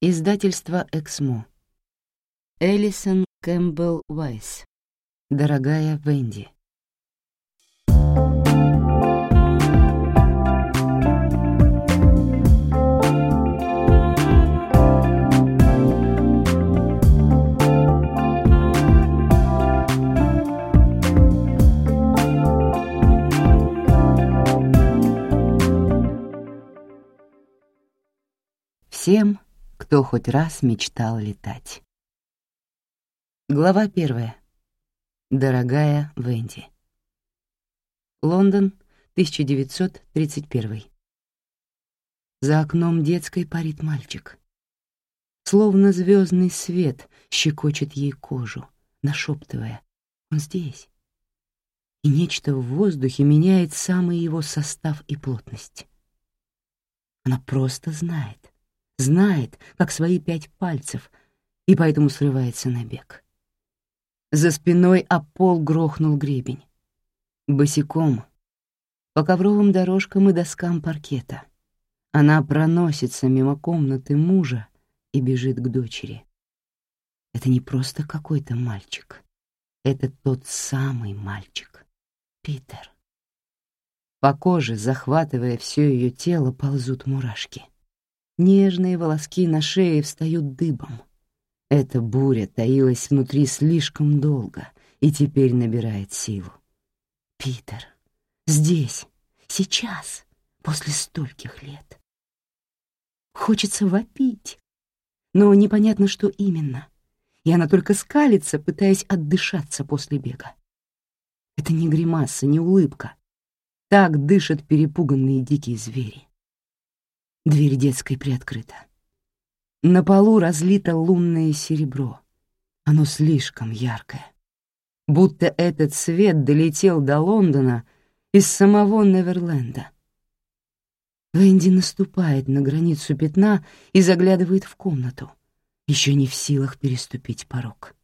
Издательство «Эксмо». Элисон Кэмпбелл Уайс. Дорогая Венди. Всем, кто хоть раз мечтал летать. Глава первая. Дорогая Венди. Лондон, 1931. За окном детской парит мальчик. Словно звездный свет щекочет ей кожу, нашептывая «Он здесь». И нечто в воздухе меняет самый его состав и плотность. Она просто знает — знает, как свои пять пальцев, и поэтому срывается на бег. За спиной о пол грохнул гребень. Босиком, по ковровым дорожкам и доскам паркета. Она проносится мимо комнаты мужа и бежит к дочери. Это не просто какой-то мальчик. Это тот самый мальчик, Питер. По коже, захватывая все ее тело, ползут мурашки. Нежные волоски на шее встают дыбом. Эта буря таилась внутри слишком долго и теперь набирает силу. Питер, здесь, сейчас, после стольких лет. Хочется вопить, но непонятно, что именно, и она только скалится, пытаясь отдышаться после бега. Это не гримаса, не улыбка. Так дышат перепуганные дикие звери. Дверь детской приоткрыта. На полу разлито лунное серебро. Оно слишком яркое. Будто этот свет долетел до Лондона из самого Неверленда. Венди наступает на границу пятна и заглядывает в комнату, еще не в силах переступить порог.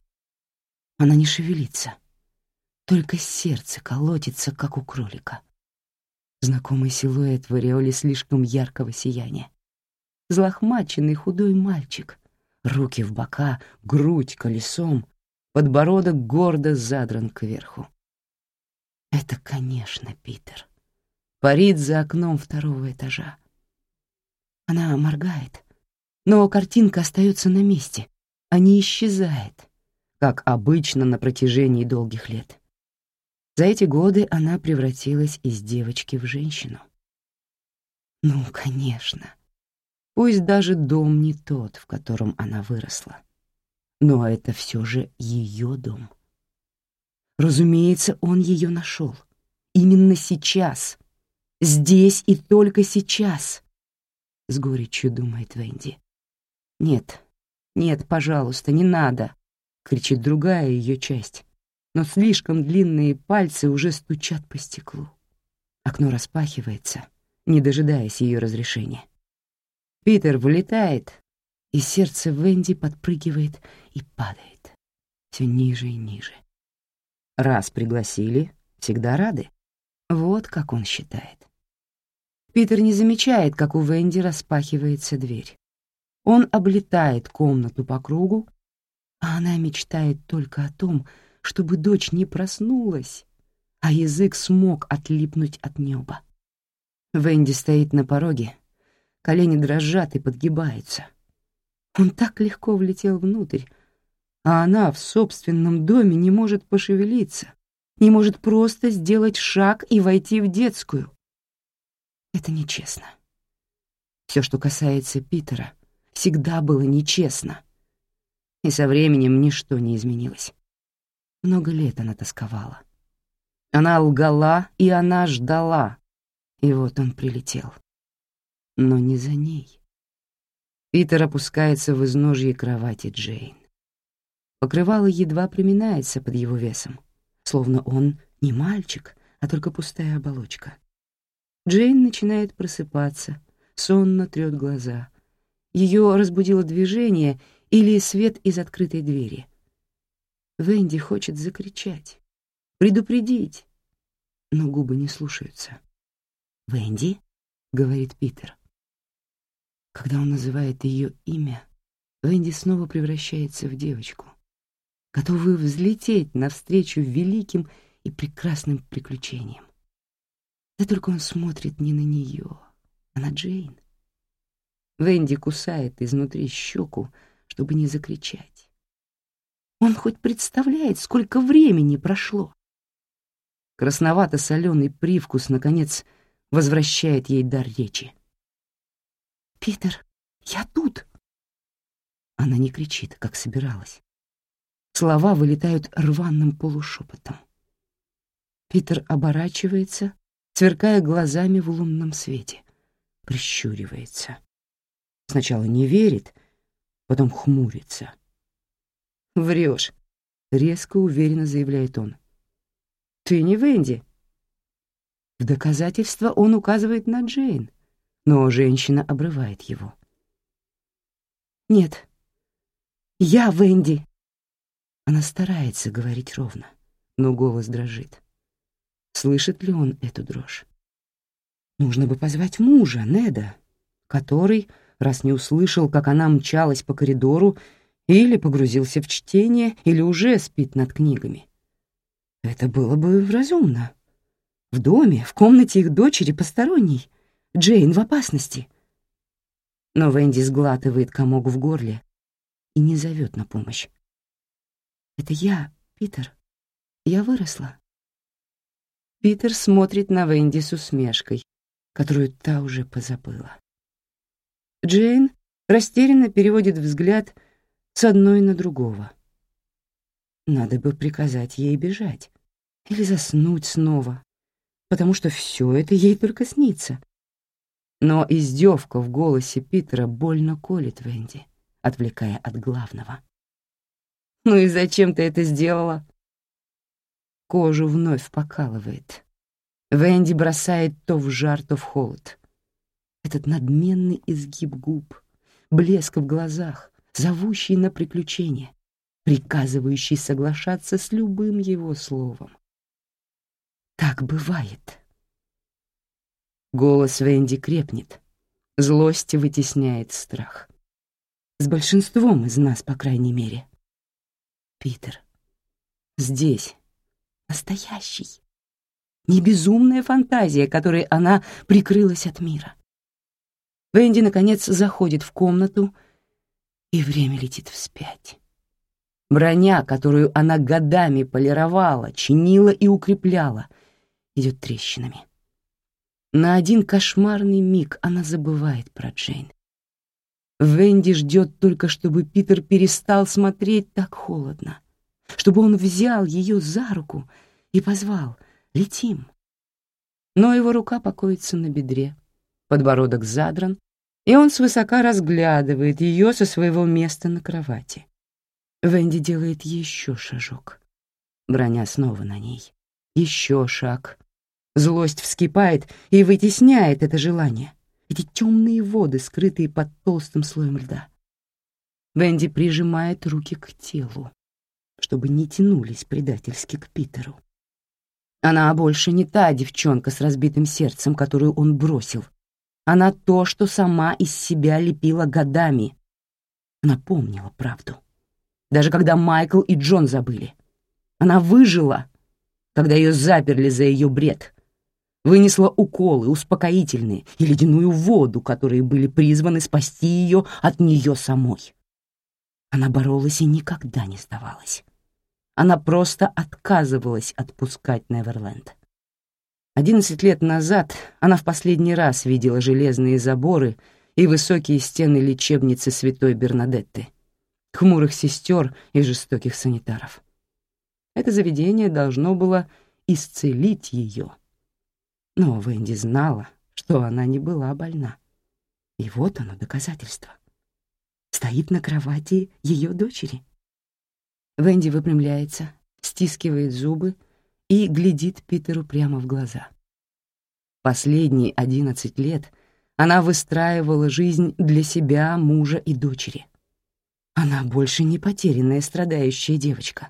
Она не шевелится, только сердце колотится, как у кролика. Знакомый силуэт в ореоле слишком яркого сияния. Злохмаченный худой мальчик. Руки в бока, грудь колесом, подбородок гордо задран кверху. Это, конечно, Питер. Парит за окном второго этажа. Она моргает, но картинка остается на месте, а не исчезает, как обычно на протяжении долгих лет. За эти годы она превратилась из девочки в женщину. Ну, конечно. Пусть даже дом не тот, в котором она выросла. Но это все же ее дом. Разумеется, он ее нашел. Именно сейчас. Здесь и только сейчас. С горечью думает Венди. Нет, нет, пожалуйста, не надо, кричит другая ее часть но слишком длинные пальцы уже стучат по стеклу. Окно распахивается, не дожидаясь ее разрешения. Питер вылетает, и сердце Венди подпрыгивает и падает, все ниже и ниже. Раз пригласили, всегда рады. Вот как он считает. Питер не замечает, как у Венди распахивается дверь. Он облетает комнату по кругу, а она мечтает только о том, чтобы дочь не проснулась, а язык смог отлипнуть от неба. Венди стоит на пороге, колени дрожат и подгибаются. Он так легко влетел внутрь, а она в собственном доме не может пошевелиться, не может просто сделать шаг и войти в детскую. Это нечестно. Все, что касается Питера, всегда было нечестно. И со временем ничто не изменилось. Много лет она тосковала. Она лгала, и она ждала. И вот он прилетел. Но не за ней. Питер опускается в изножье кровати Джейн. Покрывало едва приминается под его весом, словно он не мальчик, а только пустая оболочка. Джейн начинает просыпаться, сонно трёт глаза. Ее разбудило движение или свет из открытой двери — Венди хочет закричать, предупредить, но губы не слушаются. «Венди?» — говорит Питер. Когда он называет ее имя, Венди снова превращается в девочку, готовую взлететь навстречу великим и прекрасным приключениям. Да только он смотрит не на нее, а на Джейн. Венди кусает изнутри щеку, чтобы не закричать. Он хоть представляет, сколько времени прошло. Красновато-соленый привкус, наконец, возвращает ей дар речи. «Питер, я тут!» Она не кричит, как собиралась. Слова вылетают рваным полушепотом. Питер оборачивается, сверкая глазами в лунном свете, прищуривается. Сначала не верит, потом хмурится. «Врешь», — резко уверенно заявляет он. «Ты не Венди». В доказательство он указывает на Джейн, но женщина обрывает его. «Нет, я Венди!» Она старается говорить ровно, но голос дрожит. Слышит ли он эту дрожь? Нужно бы позвать мужа, Неда, который, раз не услышал, как она мчалась по коридору, или погрузился в чтение, или уже спит над книгами. Это было бы разумно. В доме, в комнате их дочери посторонней. Джейн в опасности. Но Венди сглатывает комок в горле и не зовет на помощь. «Это я, Питер. Я выросла». Питер смотрит на Венди с усмешкой, которую та уже позабыла. Джейн растерянно переводит взгляд с одной на другого. Надо бы приказать ей бежать или заснуть снова, потому что все это ей только снится. Но издевка в голосе Питера больно колет Венди отвлекая от главного. «Ну и зачем ты это сделала?» Кожу вновь покалывает. Венди бросает то в жар, то в холод. Этот надменный изгиб губ, блеск в глазах, зовущий на приключение, приказывающий соглашаться с любым его словом. Так бывает. Голос Венди крепнет, злость вытесняет страх. С большинством из нас, по крайней мере. Питер. Здесь. Настоящий. Не безумная фантазия, которой она прикрылась от мира. Венди, наконец, заходит в комнату, и время летит вспять. Броня, которую она годами полировала, чинила и укрепляла, идет трещинами. На один кошмарный миг она забывает про Джейн. Венди ждет только, чтобы Питер перестал смотреть так холодно, чтобы он взял ее за руку и позвал «Летим». Но его рука покоится на бедре, подбородок задран, и он свысока разглядывает ее со своего места на кровати. Венди делает еще шажок. Броня снова на ней. Еще шаг. Злость вскипает и вытесняет это желание эти темные воды, скрытые под толстым слоем льда. Венди прижимает руки к телу, чтобы не тянулись предательски к Питеру. Она больше не та девчонка с разбитым сердцем, которую он бросил. Она то, что сама из себя лепила годами. Она помнила правду. Даже когда Майкл и Джон забыли. Она выжила, когда ее заперли за ее бред вынесла уколы, успокоительные и ледяную воду, которые были призваны спасти ее от нее самой. Она боролась и никогда не сдавалась. Она просто отказывалась отпускать Неверленд. Одиннадцать лет назад она в последний раз видела железные заборы и высокие стены лечебницы святой Бернадетты, хмурых сестер и жестоких санитаров. Это заведение должно было исцелить ее — но Венди знала, что она не была больна. И вот оно доказательство. Стоит на кровати ее дочери. Венди выпрямляется, стискивает зубы и глядит Питеру прямо в глаза. Последние одиннадцать лет она выстраивала жизнь для себя, мужа и дочери. Она больше не потерянная страдающая девочка.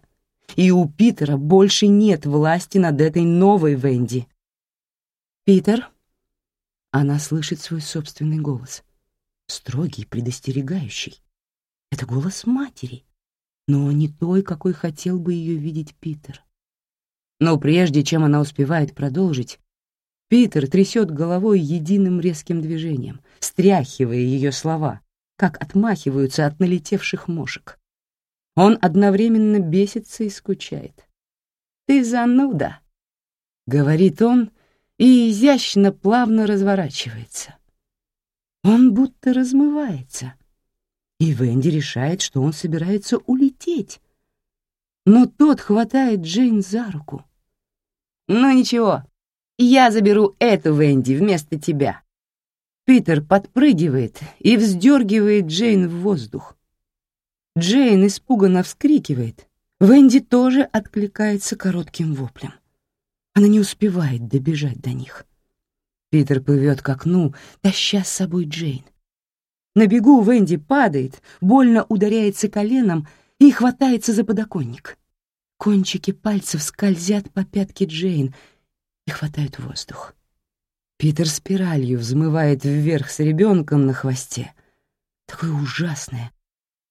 И у Питера больше нет власти над этой новой Венди, «Питер?» Она слышит свой собственный голос, строгий, предостерегающий. Это голос матери, но не той, какой хотел бы ее видеть Питер. Но прежде чем она успевает продолжить, Питер трясет головой единым резким движением, стряхивая ее слова, как отмахиваются от налетевших мошек. Он одновременно бесится и скучает. «Ты зануда», — говорит он, и изящно плавно разворачивается. Он будто размывается, и Венди решает, что он собирается улететь. Но тот хватает Джейн за руку. «Ну ничего, я заберу эту Венди вместо тебя». Питер подпрыгивает и вздергивает Джейн в воздух. Джейн испуганно вскрикивает. Венди тоже откликается коротким воплем. Она не успевает добежать до них. Питер плывет к окну, таща с собой Джейн. На бегу Венди падает, больно ударяется коленом и хватается за подоконник. Кончики пальцев скользят по пятке Джейн и хватают воздух. Питер спиралью взмывает вверх с ребенком на хвосте. Такое ужасное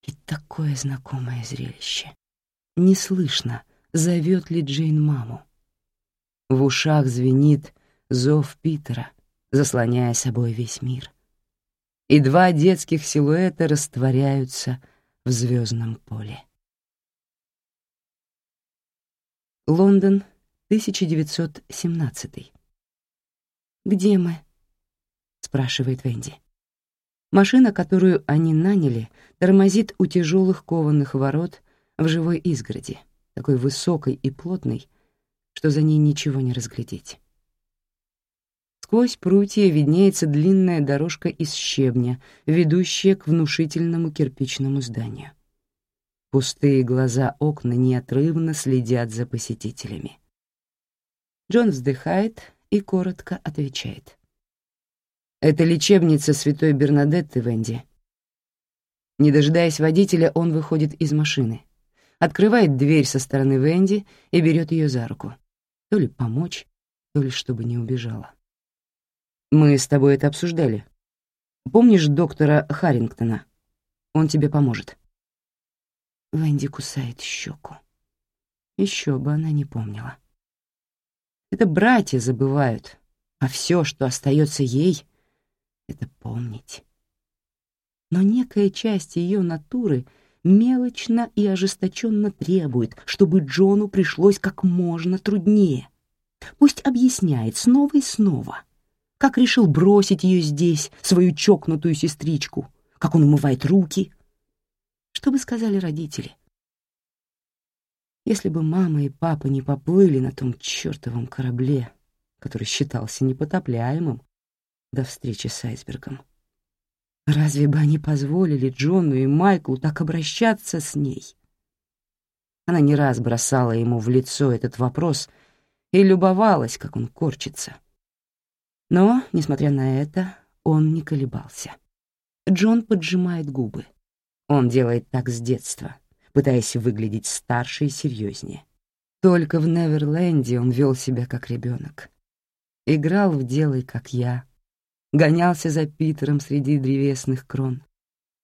и такое знакомое зрелище. Не слышно, зовет ли Джейн маму. В ушах звенит зов Питера, заслоняя собой весь мир. И два детских силуэта растворяются в звездном поле. Лондон, 1917 «Где мы?» — спрашивает Венди. Машина, которую они наняли, тормозит у тяжелых кованых ворот в живой изгороди, такой высокой и плотной, что за ней ничего не разглядеть. Сквозь прутья виднеется длинная дорожка из щебня, ведущая к внушительному кирпичному зданию. Пустые глаза окна неотрывно следят за посетителями. Джон вздыхает и коротко отвечает. «Это лечебница святой Бернадетты, Венди». Не дожидаясь водителя, он выходит из машины, открывает дверь со стороны Венди и берет ее за руку. То ли помочь, то ли чтобы не убежала. «Мы с тобой это обсуждали. Помнишь доктора Харрингтона? Он тебе поможет». Венди кусает щеку. Еще бы она не помнила. Это братья забывают, а все, что остается ей, — это помнить. Но некая часть ее натуры мелочно и ожесточенно требует, чтобы Джону пришлось как можно труднее. Пусть объясняет снова и снова, как решил бросить ее здесь, свою чокнутую сестричку, как он умывает руки. Что бы сказали родители — если бы мама и папа не поплыли на том чертовом корабле, который считался непотопляемым до встречи с айсбергом. Разве бы они позволили Джону и Майклу так обращаться с ней? Она не раз бросала ему в лицо этот вопрос и любовалась, как он корчится. Но, несмотря на это, он не колебался. Джон поджимает губы. Он делает так с детства — пытаясь выглядеть старше и серьезнее. Только в Неверленде он вел себя как ребенок. Играл в «Делай, как я», гонялся за Питером среди древесных крон,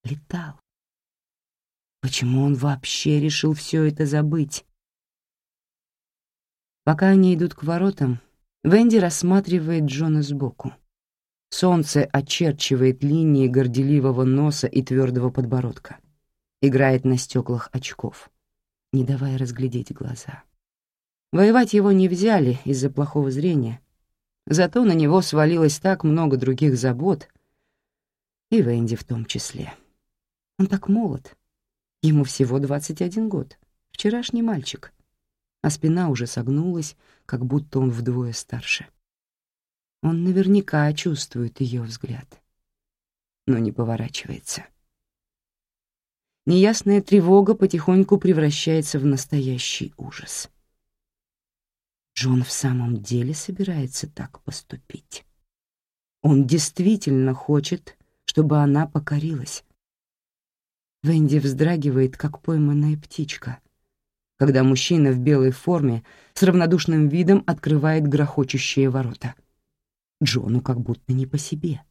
летал. Почему он вообще решил все это забыть? Пока они идут к воротам, Венди рассматривает Джона сбоку. Солнце очерчивает линии горделивого носа и твердого подбородка играет на стеклах очков, не давая разглядеть глаза. Воевать его не взяли из-за плохого зрения, зато на него свалилось так много других забот, и Венди в том числе. Он так молод, ему всего 21 год, вчерашний мальчик, а спина уже согнулась, как будто он вдвое старше. Он наверняка чувствует ее взгляд, но не поворачивается. Неясная тревога потихоньку превращается в настоящий ужас. Джон в самом деле собирается так поступить. Он действительно хочет, чтобы она покорилась. Венди вздрагивает, как пойманная птичка, когда мужчина в белой форме с равнодушным видом открывает грохочущие ворота. Джону как будто не по себе,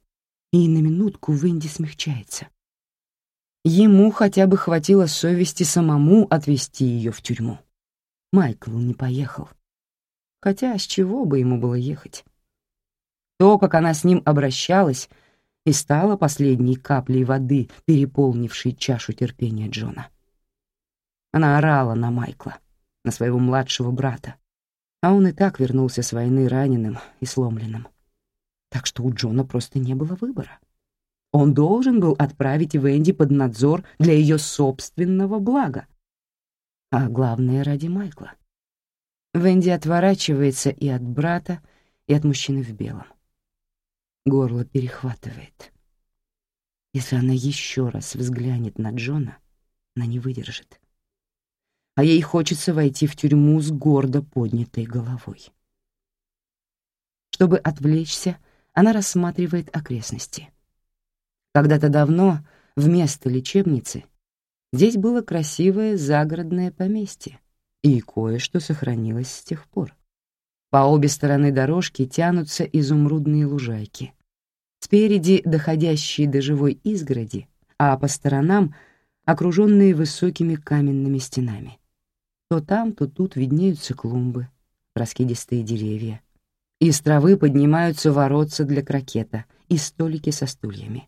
и на минутку Венди смягчается. Ему хотя бы хватило совести самому отвезти ее в тюрьму. Майкл не поехал. Хотя с чего бы ему было ехать? То, как она с ним обращалась, и стало последней каплей воды, переполнившей чашу терпения Джона. Она орала на Майкла, на своего младшего брата, а он и так вернулся с войны раненым и сломленным. Так что у Джона просто не было выбора. Он должен был отправить Венди под надзор для ее собственного блага. А главное, ради Майкла. Венди отворачивается и от брата, и от мужчины в белом. Горло перехватывает. Если она еще раз взглянет на Джона, она не выдержит. А ей хочется войти в тюрьму с гордо поднятой головой. Чтобы отвлечься, она рассматривает окрестности. Когда-то давно вместо лечебницы здесь было красивое загородное поместье, и кое-что сохранилось с тех пор. По обе стороны дорожки тянутся изумрудные лужайки. Спереди доходящие до живой изгороди, а по сторонам окруженные высокими каменными стенами. То там, то тут виднеются клумбы, раскидистые деревья. Из травы поднимаются воротца для крокета и столики со стульями.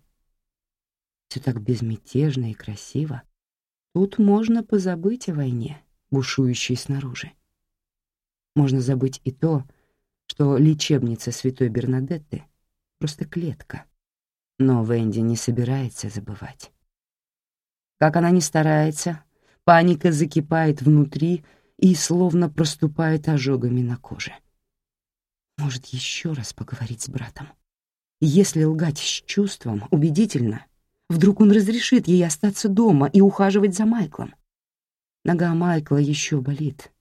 Все так безмятежно и красиво. Тут можно позабыть о войне, бушующей снаружи. Можно забыть и то, что лечебница святой Бернадетты — просто клетка. Но Венди не собирается забывать. Как она ни старается, паника закипает внутри и словно проступает ожогами на коже. Может, еще раз поговорить с братом? Если лгать с чувством, убедительно, вдруг он разрешит ей остаться дома и ухаживать за Майклом. Нога Майкла еще болит.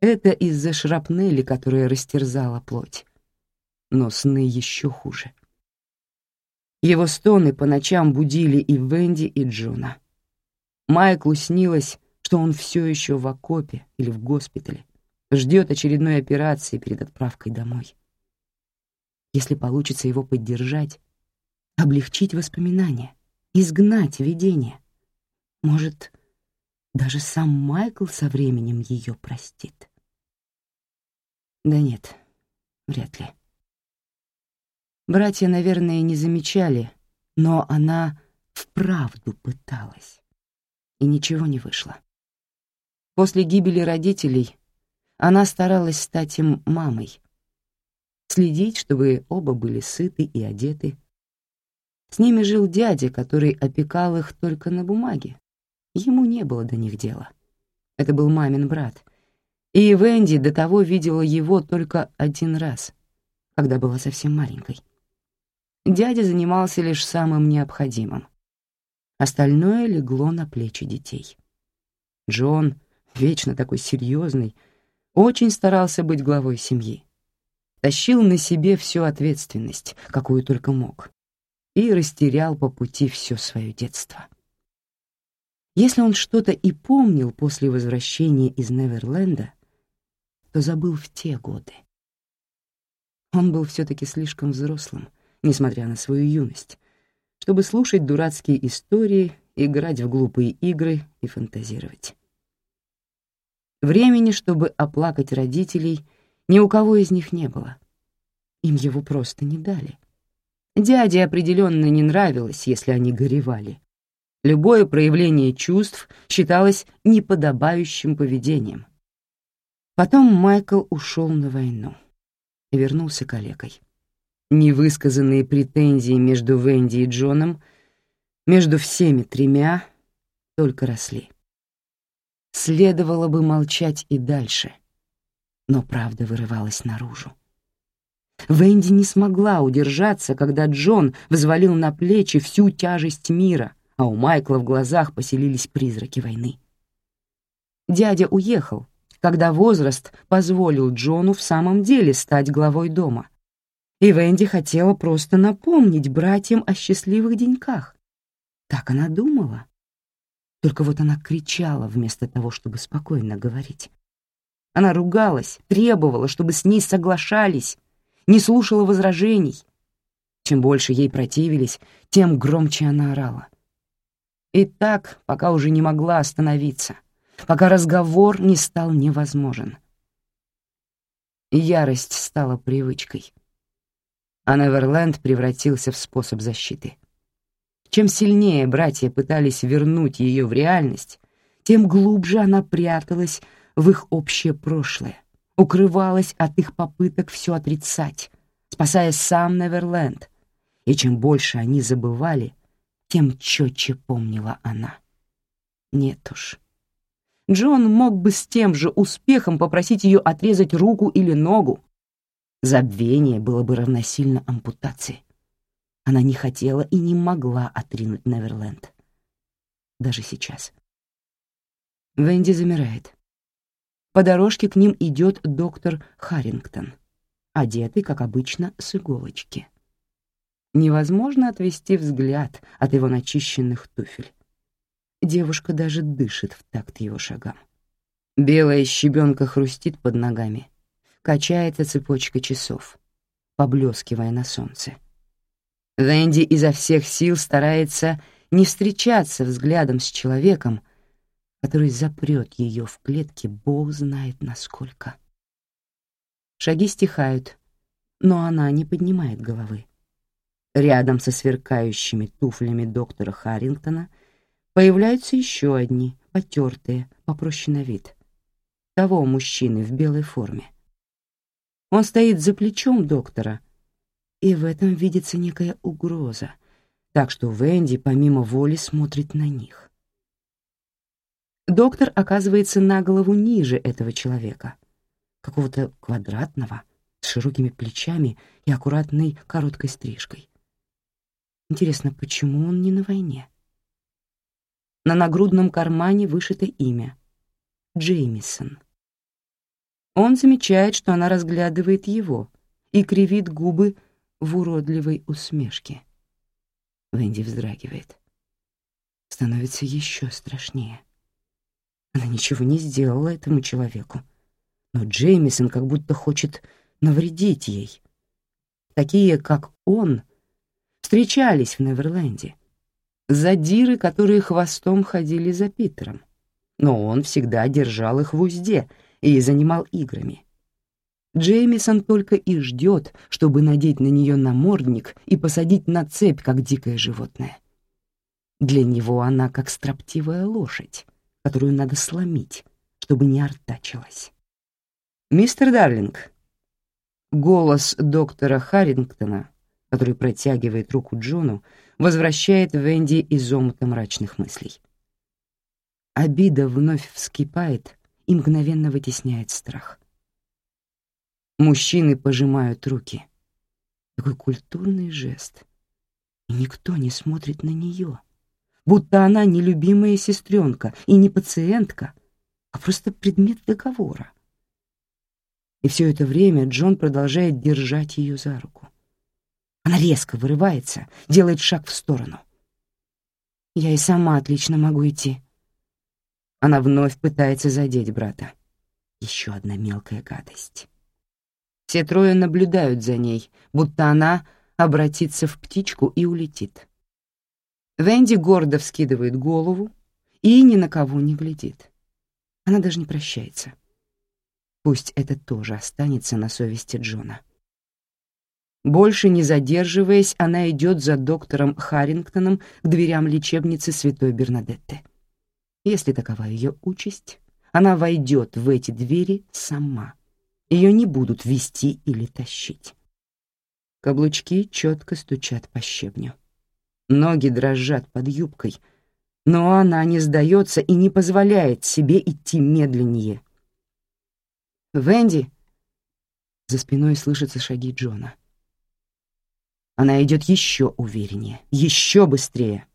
Это из-за шрапнели, которая растерзала плоть. Но сны еще хуже. Его стоны по ночам будили и Венди, и Джона. Майклу снилось, что он все еще в окопе или в госпитале, ждет очередной операции перед отправкой домой. Если получится его поддержать, облегчить воспоминания, изгнать видение, может, даже сам Майкл со временем ее простит. Да нет, вряд ли. Братья, наверное, не замечали, но она вправду пыталась. И ничего не вышло. После гибели родителей она старалась стать им мамой, следить, чтобы оба были сыты и одеты. С ними жил дядя, который опекал их только на бумаге, Ему не было до них дела. Это был мамин брат. И Венди до того видела его только один раз, когда была совсем маленькой. Дядя занимался лишь самым необходимым. Остальное легло на плечи детей. Джон, вечно такой серьезный, очень старался быть главой семьи. Тащил на себе всю ответственность, какую только мог, и растерял по пути все свое детство. Если он что-то и помнил после возвращения из Неверленда, то забыл в те годы. Он был все-таки слишком взрослым, несмотря на свою юность, чтобы слушать дурацкие истории, играть в глупые игры и фантазировать. Времени, чтобы оплакать родителей, ни у кого из них не было. Им его просто не дали. Дяде определенно не нравилось, если они горевали. Любое проявление чувств считалось неподобающим поведением. Потом Майкл ушел на войну и вернулся калекой. Невысказанные претензии между Венди и Джоном, между всеми тремя, только росли. Следовало бы молчать и дальше, но правда вырывалась наружу. Венди не смогла удержаться, когда Джон взвалил на плечи всю тяжесть мира — а у Майкла в глазах поселились призраки войны. Дядя уехал, когда возраст позволил Джону в самом деле стать главой дома. И Венди хотела просто напомнить братьям о счастливых деньках. Так она думала. Только вот она кричала вместо того, чтобы спокойно говорить. Она ругалась, требовала, чтобы с ней соглашались, не слушала возражений. Чем больше ей противились, тем громче она орала. И так, пока уже не могла остановиться, пока разговор не стал невозможен. Ярость стала привычкой, а Неверленд превратился в способ защиты. Чем сильнее братья пытались вернуть ее в реальность, тем глубже она пряталась в их общее прошлое, укрывалась от их попыток все отрицать, спасая сам Неверленд. И чем больше они забывали, тем четче помнила она. Нет уж. Джон мог бы с тем же успехом попросить ее отрезать руку или ногу. Забвение было бы равносильно ампутации. Она не хотела и не могла отринуть Неверленд. Даже сейчас. Венди замирает. По дорожке к ним идет доктор Харрингтон, одетый, как обычно, с иголочки. Невозможно отвести взгляд от его начищенных туфель. Девушка даже дышит в такт его шагам. Белая щебенка хрустит под ногами. Качается цепочка часов, поблескивая на солнце. Венди изо всех сил старается не встречаться взглядом с человеком, который запрет ее в клетке бог знает насколько. Шаги стихают, но она не поднимает головы. Рядом со сверкающими туфлями доктора Харрингтона появляются еще одни, потертые, попроще на вид. Того мужчины в белой форме. Он стоит за плечом доктора — и в этом видится некая угроза, так что Венди помимо воли смотрит на них. Доктор оказывается на голову ниже этого человека, какого-то квадратного, с широкими плечами и аккуратной короткой стрижкой. Интересно, почему он не на войне? На нагрудном кармане вышито имя — Джеймисон. Он замечает, что она разглядывает его и кривит губы в уродливой усмешке. Венди вздрагивает. Становится еще страшнее. Она ничего не сделала этому человеку, но Джеймисон как будто хочет навредить ей. Такие, как он, встречались в Неверленде. Задиры, которые хвостом ходили за Питером. Но он всегда держал их в узде и занимал играми. Джеймисон только и ждет, чтобы надеть на нее намордник и посадить на цепь, как дикое животное. Для него она как строптивая лошадь, которую надо сломить, чтобы не артачилась. «Мистер Дарлинг», голос доктора Харрингтона, который протягивает руку Джону, возвращает Венди из омута мрачных мыслей. Обида вновь вскипает и мгновенно вытесняет страх. Мужчины пожимают руки. Такой культурный жест. И никто не смотрит на нее, будто она не любимая сестренка и не пациентка, а просто предмет договора. И все это время Джон продолжает держать ее за руку. Она резко вырывается, делает шаг в сторону. «Я и сама отлично могу идти». Она вновь пытается задеть брата. Еще одна мелкая гадость. Все трое наблюдают за ней, будто она обратится в птичку и улетит. Венди гордо вскидывает голову и ни на кого не глядит. Она даже не прощается. Пусть это тоже останется на совести Джона. Больше не задерживаясь, она идет за доктором Харрингтоном к дверям лечебницы Святой Бернадетты. Если такова ее участь, она войдет в эти двери сама — ее не будут вести или тащить. Каблучки четко стучат по щебню. Ноги дрожат под юбкой, но она не сдается и не позволяет себе идти медленнее. «Венди!» За спиной слышатся шаги Джона. Она идет еще увереннее, еще быстрее.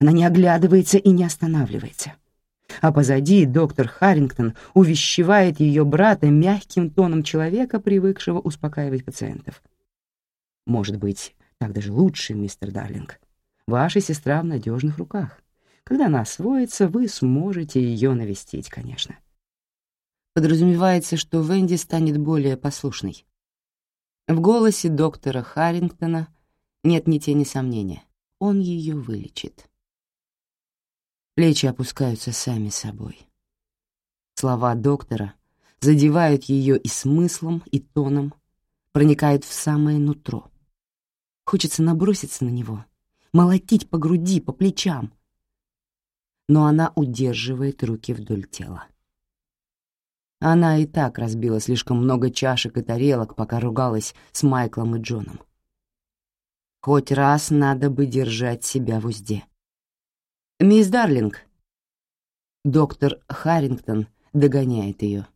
Она не оглядывается и не останавливается а позади доктор Харрингтон увещевает ее брата мягким тоном человека, привыкшего успокаивать пациентов. «Может быть, так даже лучше, мистер Дарлинг. Ваша сестра в надежных руках. Когда она освоится, вы сможете ее навестить, конечно». Подразумевается, что Венди станет более послушной. В голосе доктора Харрингтона нет ни тени сомнения. Он ее вылечит. Плечи опускаются сами собой. Слова доктора задевают ее и смыслом, и тоном, проникают в самое нутро. Хочется наброситься на него, молотить по груди, по плечам. Но она удерживает руки вдоль тела. Она и так разбила слишком много чашек и тарелок, пока ругалась с Майклом и Джоном. Хоть раз надо бы держать себя в узде. «Мисс Дарлинг!» Доктор Харрингтон догоняет ее.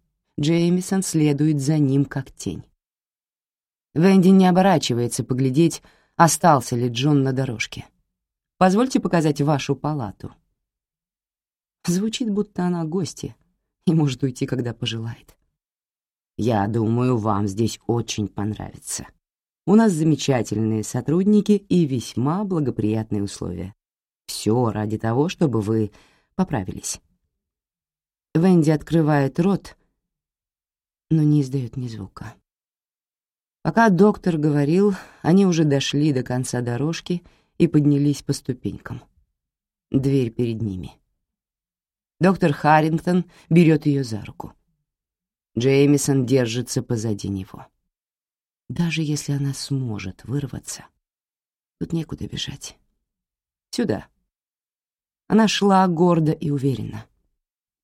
Джеймисон следует за ним как тень. Венди не оборачивается поглядеть, остался ли Джон на дорожке. «Позвольте показать вашу палату». Звучит, будто она гостья и может уйти, когда пожелает. «Я думаю, вам здесь очень понравится», у нас замечательные сотрудники и весьма благоприятные условия. Все ради того, чтобы вы поправились. Венди открывает рот, но не издает ни звука. Пока доктор говорил, они уже дошли до конца дорожки и поднялись по ступенькам. Дверь перед ними. Доктор Харрингтон берет ее за руку. Джеймисон держится позади него. Даже если она сможет вырваться, тут некуда бежать. Сюда. Она шла гордо и уверенно.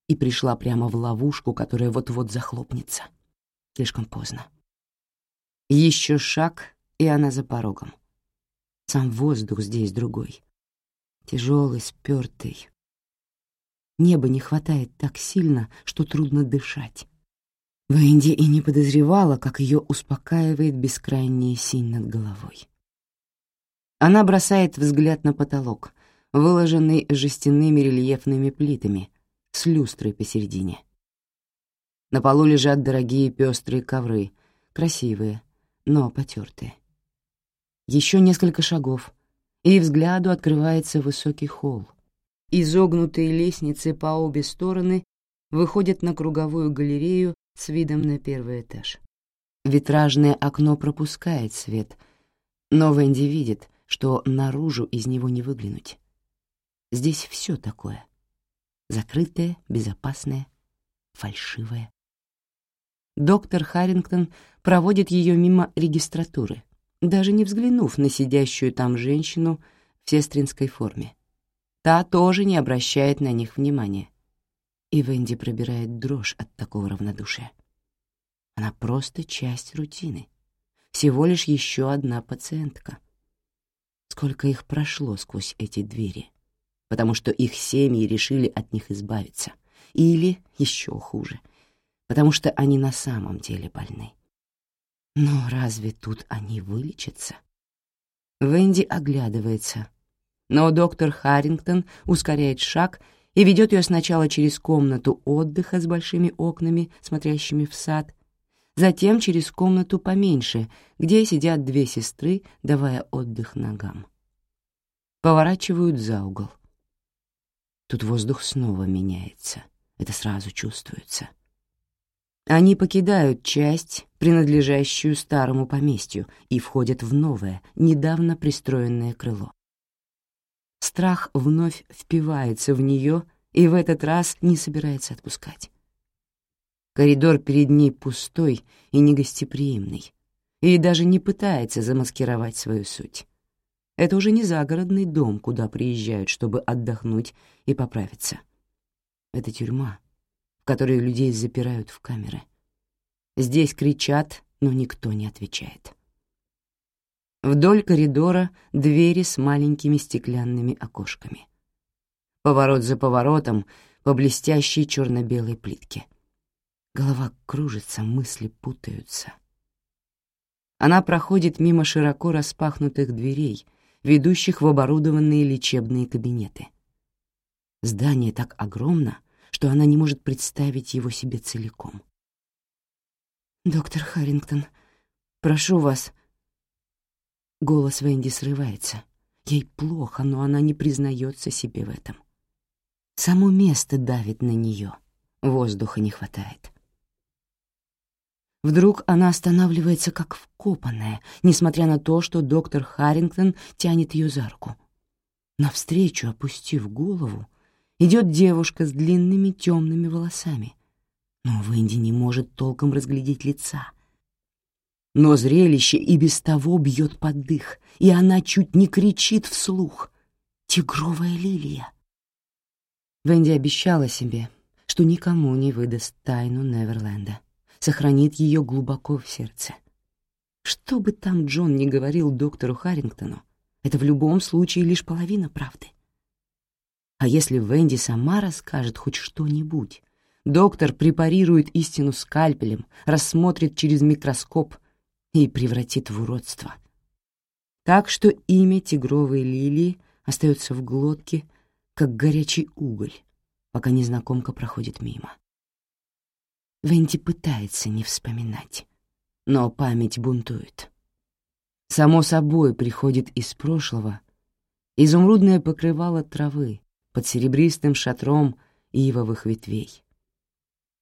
И пришла прямо в ловушку, которая вот-вот захлопнется. Слишком поздно. Еще шаг, и она за порогом. Сам воздух здесь другой. Тяжелый, спёртый. Неба не хватает так сильно, что трудно дышать. Венди и не подозревала, как ее успокаивает бескрайняя синь над головой. Она бросает взгляд на потолок, выложенный жестяными рельефными плитами, с люстрой посередине. На полу лежат дорогие пестрые ковры, красивые, но потертые. Еще несколько шагов, и взгляду открывается высокий холл. Изогнутые лестницы по обе стороны выходят на круговую галерею с видом на первый этаж. Витражное окно пропускает свет, но Венди видит, что наружу из него не выглянуть. Здесь все такое. Закрытое, безопасное, фальшивое. Доктор Харрингтон проводит ее мимо регистратуры, даже не взглянув на сидящую там женщину в сестринской форме. Та тоже не обращает на них внимания и Венди пробирает дрожь от такого равнодушия. Она просто часть рутины. Всего лишь еще одна пациентка. Сколько их прошло сквозь эти двери, потому что их семьи решили от них избавиться. Или, еще хуже, потому что они на самом деле больны. Но разве тут они вылечатся? Венди оглядывается, но доктор Харрингтон ускоряет шаг — и ведет ее сначала через комнату отдыха с большими окнами, смотрящими в сад, затем через комнату поменьше, где сидят две сестры, давая отдых ногам. Поворачивают за угол. Тут воздух снова меняется, это сразу чувствуется. Они покидают часть, принадлежащую старому поместью, и входят в новое, недавно пристроенное крыло. Страх вновь впивается в нее и в этот раз не собирается отпускать. Коридор перед ней пустой и негостеприимный, и даже не пытается замаскировать свою суть. Это уже не загородный дом, куда приезжают, чтобы отдохнуть и поправиться. Это тюрьма, в которой людей запирают в камеры. Здесь кричат, но никто не отвечает. Вдоль коридора двери с маленькими стеклянными окошками. Поворот за поворотом по блестящей черно-белой плитке. Голова кружится, мысли путаются. Она проходит мимо широко распахнутых дверей, ведущих в оборудованные лечебные кабинеты. Здание так огромно, что она не может представить его себе целиком. «Доктор Харрингтон, прошу вас, Голос Венди срывается. Ей плохо, но она не признается себе в этом. Само место давит на нее. Воздуха не хватает. Вдруг она останавливается как вкопанная, несмотря на то, что доктор Харрингтон тянет ее за руку. Навстречу, опустив голову, идет девушка с длинными темными волосами, но Венди не может толком разглядеть лица. Но зрелище и без того бьет под дых, и она чуть не кричит вслух. «Тигровая лилия!» Венди обещала себе, что никому не выдаст тайну Неверленда, сохранит ее глубоко в сердце. Что бы там Джон ни говорил доктору Харрингтону, это в любом случае лишь половина правды. А если Венди сама расскажет хоть что-нибудь, доктор препарирует истину скальпелем, рассмотрит через микроскоп и превратит в уродство. Так что имя тигровой лилии остается в глотке, как горячий уголь, пока незнакомка проходит мимо. Венди пытается не вспоминать, но память бунтует. Само собой приходит из прошлого изумрудное покрывало травы под серебристым шатром ивовых ветвей.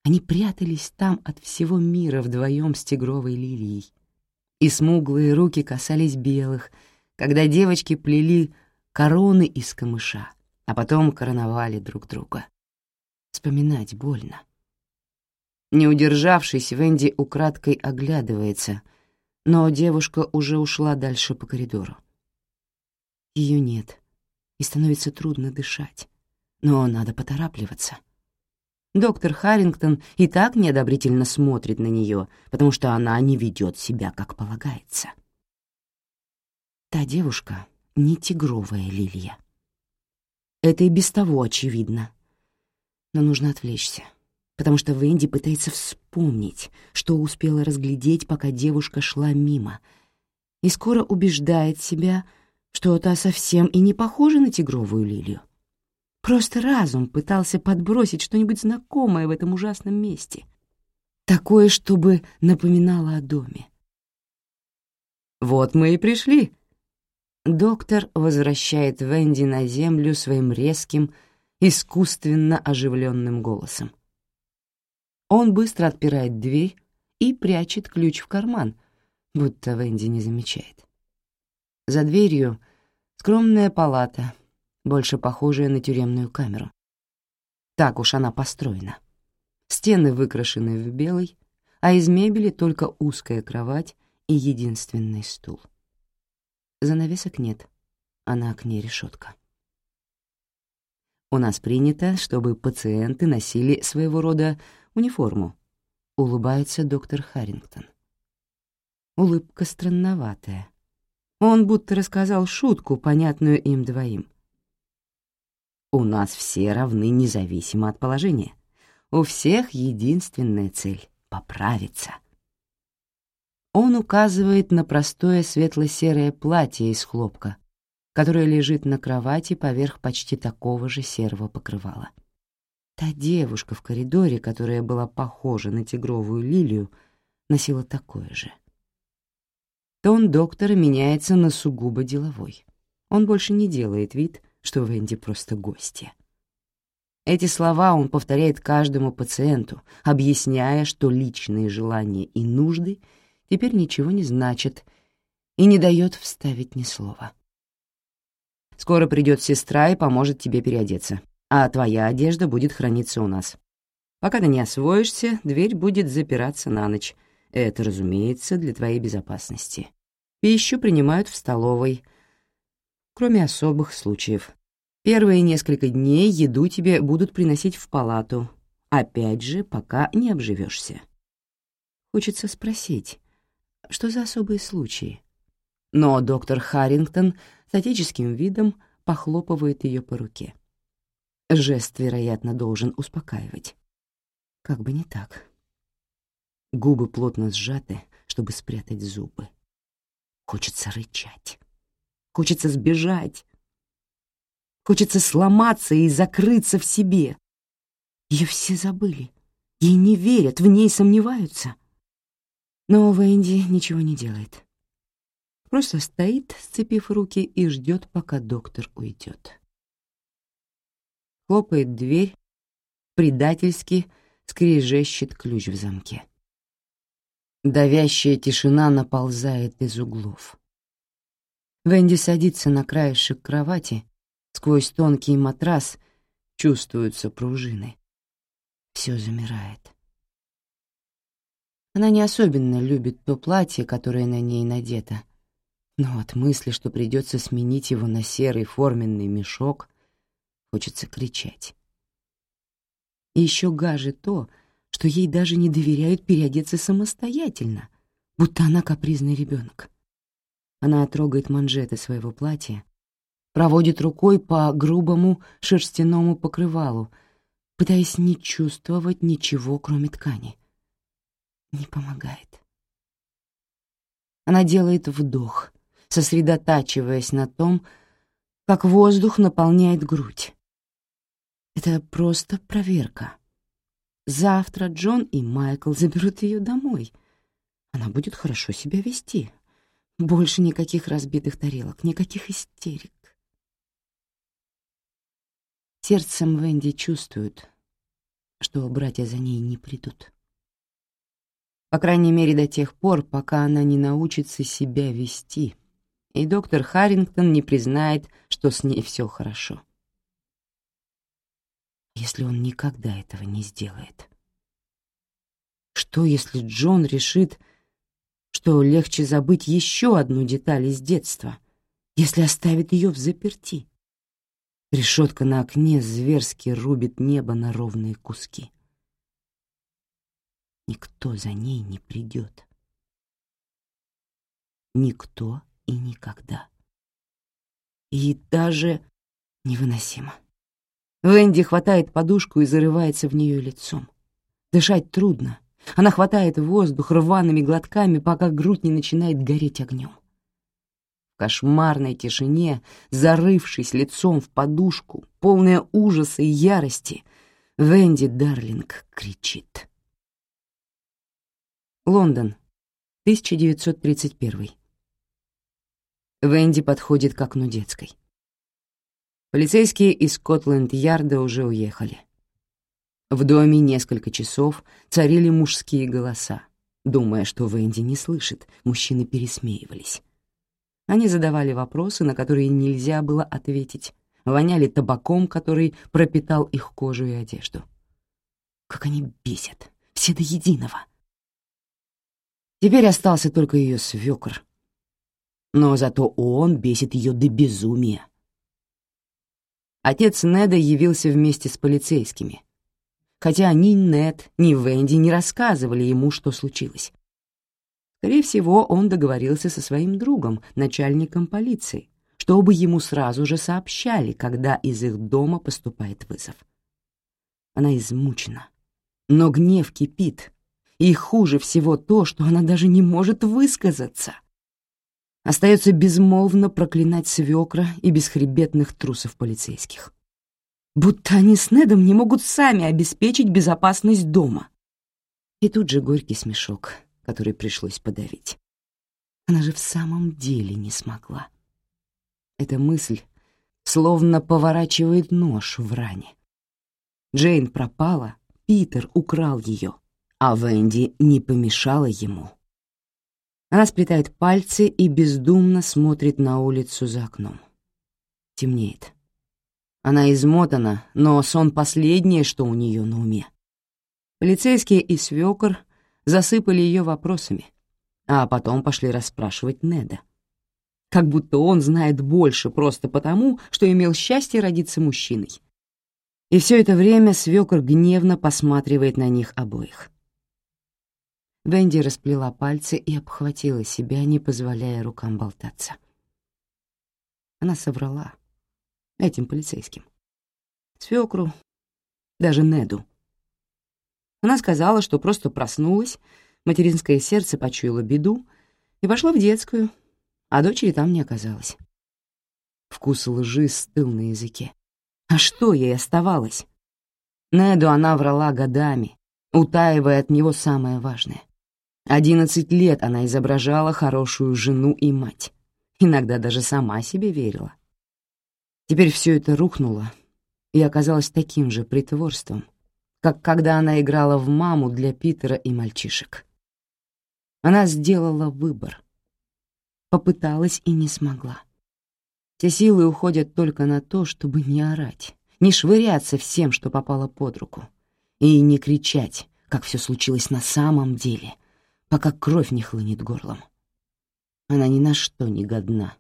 Они прятались там от всего мира вдвоем с тигровой лилией, и смуглые руки касались белых, когда девочки плели короны из камыша а потом короновали друг друга. Вспоминать больно. Не удержавшись, Венди украдкой оглядывается, но девушка уже ушла дальше по коридору. Ее нет, и становится трудно дышать, но надо поторапливаться. Доктор Харрингтон и так неодобрительно смотрит на нее, потому что она не ведет себя, как полагается. Та девушка — не тигровая лилия. Это и без того очевидно. Но нужно отвлечься, потому что Венди пытается вспомнить, что успела разглядеть, пока девушка шла мимо, и скоро убеждает себя, что та совсем и не похожа на тигровую лилию. Просто разум пытался подбросить что-нибудь знакомое в этом ужасном месте. Такое, чтобы напоминало о доме. «Вот мы и пришли», Доктор возвращает Венди на землю своим резким, искусственно оживленным голосом. Он быстро отпирает дверь и прячет ключ в карман, будто Венди не замечает. За дверью скромная палата, больше похожая на тюремную камеру. Так уж она построена. Стены выкрашены в белый, а из мебели только узкая кровать и единственный стул. Занавесок нет, а на окне решетка. У нас принято, чтобы пациенты носили своего рода униформу, улыбается доктор Харрингтон. Улыбка странноватая. Он будто рассказал шутку, понятную им двоим. У нас все равны независимо от положения. У всех единственная цель — поправиться. Он указывает на простое светло-серое платье из хлопка, которое лежит на кровати поверх почти такого же серого покрывала. Та девушка в коридоре, которая была похожа на тигровую лилию, носила такое же. Тон доктора меняется на сугубо деловой. Он больше не делает вид, что Венди просто гостья. Эти слова он повторяет каждому пациенту, объясняя, что личные желания и нужды — теперь ничего не значит и не дает вставить ни слова. Скоро придет сестра и поможет тебе переодеться, а твоя одежда будет храниться у нас. Пока ты не освоишься, дверь будет запираться на ночь. Это, разумеется, для твоей безопасности. Пищу принимают в столовой, кроме особых случаев. Первые несколько дней еду тебе будут приносить в палату, опять же, пока не обживешься. Хочется спросить, что за особые случаи? Но доктор Харрингтон с отеческим видом похлопывает ее по руке. Жест, вероятно, должен успокаивать. Как бы не так. Губы плотно сжаты, чтобы спрятать зубы. Хочется рычать. Хочется сбежать. Хочется сломаться и закрыться в себе. Ее все забыли. Ей не верят, в ней сомневаются. Но Венди ничего не делает. Просто стоит, сцепив руки, и ждет, пока доктор уйдет. Хлопает дверь, предательски скрежещет ключ в замке. Давящая тишина наползает из углов. Венди садится на краешек кровати, сквозь тонкий матрас чувствуются пружины. Все замирает. Она не особенно любит то платье, которое на ней надето, но от мысли, что придется сменить его на серый форменный мешок, хочется кричать. Еще гаже то, что ей даже не доверяют переодеться самостоятельно, будто она капризный ребенок. Она трогает манжеты своего платья, проводит рукой по грубому шерстяному покрывалу, пытаясь не чувствовать ничего, кроме ткани. Не помогает. Она делает вдох, сосредотачиваясь на том, как воздух наполняет грудь. Это просто проверка. Завтра Джон и Майкл заберут ее домой. Она будет хорошо себя вести. Больше никаких разбитых тарелок, никаких истерик. Сердцем Венди чувствует, что братья за ней не придут. По крайней мере, до тех пор, пока она не научится себя вести, и доктор Харрингтон не признает, что с ней все хорошо если он никогда этого не сделает? Что, если Джон решит, что легче забыть еще одну деталь из детства, если оставит ее в заперти? Решетка на окне зверски рубит небо на ровные куски. Никто за ней не придет. Никто и никогда. И даже невыносимо. Венди хватает подушку и зарывается в нее лицом. Дышать трудно. Она хватает воздух рваными глотками, пока грудь не начинает гореть огнем. В кошмарной тишине, зарывшись лицом в подушку, полная ужаса и ярости, Венди Дарлинг кричит. Лондон, 1931. Венди подходит к окну детской. Полицейские из Скотланд-Ярда уже уехали. В доме несколько часов царили мужские голоса. Думая, что Венди не слышит, мужчины пересмеивались. Они задавали вопросы, на которые нельзя было ответить, воняли табаком, который пропитал их кожу и одежду. Как они бесят, все до единого. Теперь остался только ее свекр. Но зато он бесит ее до безумия. Отец Неда явился вместе с полицейскими, хотя ни Нед, ни Венди не рассказывали ему, что случилось. Скорее всего, он договорился со своим другом, начальником полиции, чтобы ему сразу же сообщали, когда из их дома поступает вызов. Она измучена, но гнев кипит, и хуже всего то, что она даже не может высказаться. Остается безмолвно проклинать свекра и бесхребетных трусов полицейских. Будто они с Недом не могут сами обеспечить безопасность дома. И тут же горький смешок, который пришлось подавить. Она же в самом деле не смогла. Эта мысль словно поворачивает нож в ране. Джейн пропала, Питер украл ее, а Венди не помешала ему. Она сплетает пальцы и бездумно смотрит на улицу за окном. Темнеет. Она измотана, но сон последнее, что у нее на уме. Полицейские и свёкор засыпали ее вопросами, а потом пошли расспрашивать Неда. Как будто он знает больше просто потому, что имел счастье родиться мужчиной. И все это время свёкор гневно посматривает на них обоих. Венди расплела пальцы и обхватила себя, не позволяя рукам болтаться. Она соврала этим полицейским. Свекру, даже Неду. Она сказала, что просто проснулась, материнское сердце почуяло беду и пошла в детскую, а дочери там не оказалось. Вкус лжи стыл на языке. А что ей оставалось? Неду она врала годами, утаивая от него самое важное. Одиннадцать лет она изображала хорошую жену и мать. Иногда даже сама себе верила. Теперь все это рухнуло и оказалось таким же притворством, как когда она играла в маму для Питера и мальчишек. Она сделала выбор. Попыталась и не смогла. Все силы уходят только на то, чтобы не орать, не швыряться всем, что попало под руку, и не кричать, как все случилось на самом деле, пока кровь не хлынет горлом. Она ни на что не годна,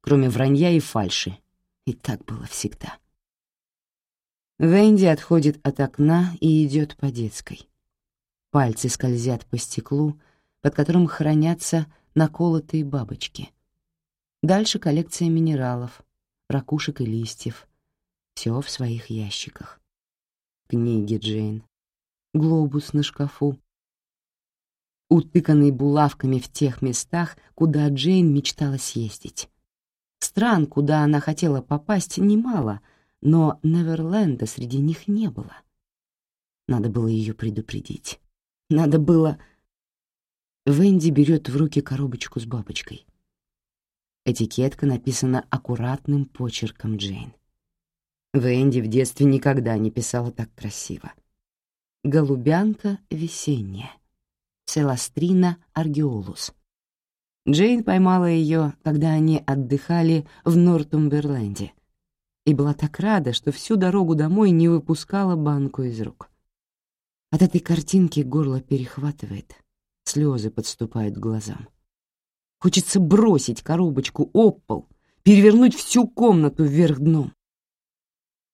кроме вранья и фальши, и так было всегда. Венди отходит от окна и идет по детской. Пальцы скользят по стеклу, под которым хранятся наколотые бабочки. Дальше коллекция минералов, ракушек и листьев. Все в своих ящиках. Книги Джейн, глобус на шкафу, утыканный булавками в тех местах, куда Джейн мечтала съездить. Стран, куда она хотела попасть, немало, но Неверленда среди них не было. Надо было ее предупредить. Надо было... Венди берет в руки коробочку с бабочкой. Этикетка написана аккуратным почерком Джейн. Венди в детстве никогда не писала так красиво. Голубянка весенняя. Селастрина аргиолус. Джейн поймала ее, когда они отдыхали в Нортумберленде, и была так рада, что всю дорогу домой не выпускала банку из рук. От этой картинки горло перехватывает, слезы подступают к глазам. Хочется бросить коробочку об пол, перевернуть всю комнату вверх дном.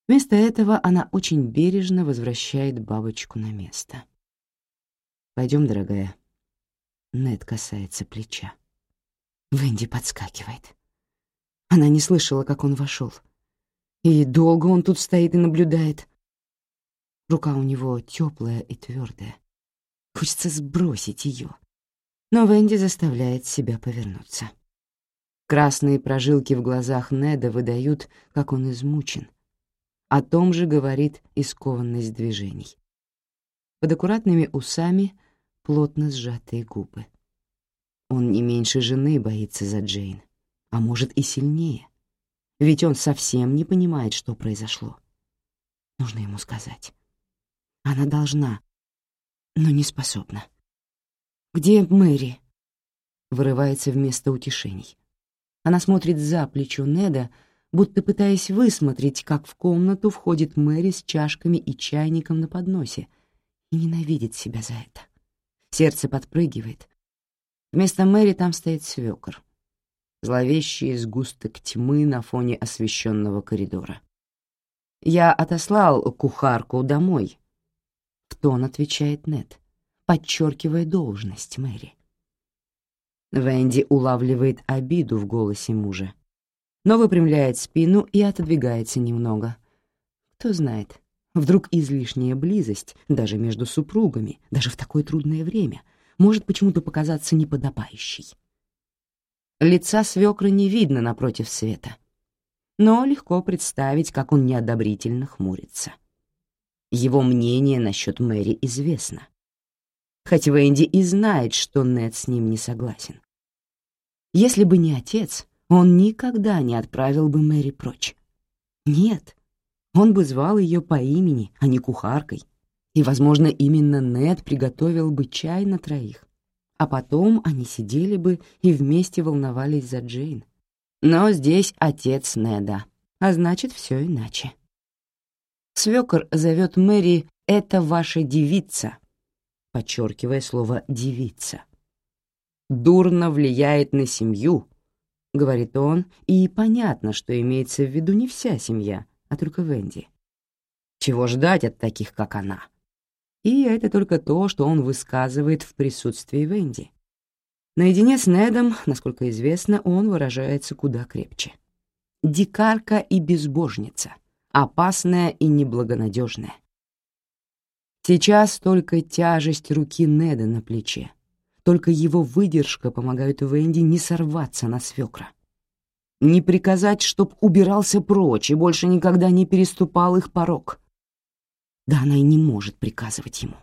Вместо этого она очень бережно возвращает бабочку на место. «Пойдем, дорогая». Нед касается плеча. Венди подскакивает. Она не слышала, как он вошел. И долго он тут стоит и наблюдает. Рука у него теплая и твердая. Хочется сбросить ее. Но Венди заставляет себя повернуться. Красные прожилки в глазах Неда выдают, как он измучен. О том же говорит и скованность движений. Под аккуратными усами плотно сжатые губы. Он не меньше жены боится за Джейн, а может и сильнее. Ведь он совсем не понимает, что произошло. Нужно ему сказать. Она должна, но не способна. «Где Мэри?» Вырывается вместо утешений. Она смотрит за плечо Неда, будто пытаясь высмотреть, как в комнату входит Мэри с чашками и чайником на подносе, и ненавидит себя за это. Сердце подпрыгивает. Вместо Мэри там стоит свёкор. Зловещий сгусток тьмы на фоне освещенного коридора. «Я отослал кухарку домой», — в тон отвечает Нед подчеркивая должность Мэри. Венди улавливает обиду в голосе мужа, но выпрямляет спину и отодвигается немного. Кто знает, вдруг излишняя близость, даже между супругами, даже в такое трудное время, может почему-то показаться неподобающей. Лица свекра не видно напротив света, но легко представить, как он неодобрительно хмурится. Его мнение насчет Мэри известно хоть Венди и знает, что Нед с ним не согласен. Если бы не отец, он никогда не отправил бы Мэри прочь. Нет, он бы звал ее по имени, а не кухаркой. И, возможно, именно Нед приготовил бы чай на троих. А потом они сидели бы и вместе волновались за Джейн. Но здесь отец Неда, а значит, все иначе. Свекор зовет Мэри «это ваша девица», подчеркивая слово «девица». «Дурно влияет на семью», — говорит он, и понятно, что имеется в виду не вся семья, а только Венди. Чего ждать от таких, как она? И это только то, что он высказывает в присутствии Венди. Наедине с Недом, насколько известно, он выражается куда крепче. Дикарка и безбожница, опасная и неблагонадежная. Сейчас только тяжесть руки Неда на плече, только его выдержка помогает Венди не сорваться на свекра. Не приказать, чтоб убирался прочь и больше никогда не переступал их порог. Да она и не может приказывать ему.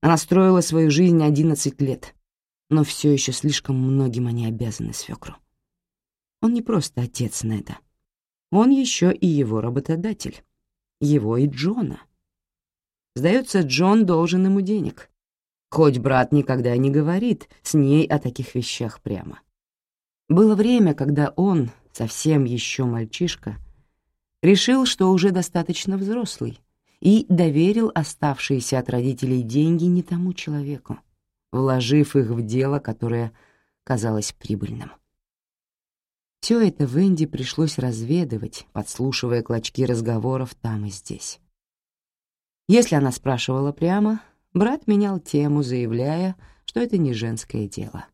Она строила свою жизнь одиннадцать лет, но все еще слишком многим они обязаны свекру. Он не просто отец Неда. Он еще и его работодатель. Его и Джона — Сдается, Джон должен ему денег. Хоть брат никогда не говорит с ней о таких вещах прямо. Было время, когда он, совсем еще мальчишка, Решил, что уже достаточно взрослый, и доверил оставшиеся от родителей деньги не тому человеку, вложив их в дело, которое казалось прибыльным. Все это Венди пришлось разведывать, подслушивая клочки разговоров там и здесь. Если она спрашивала прямо, брат менял тему, заявляя, что это не женское дело.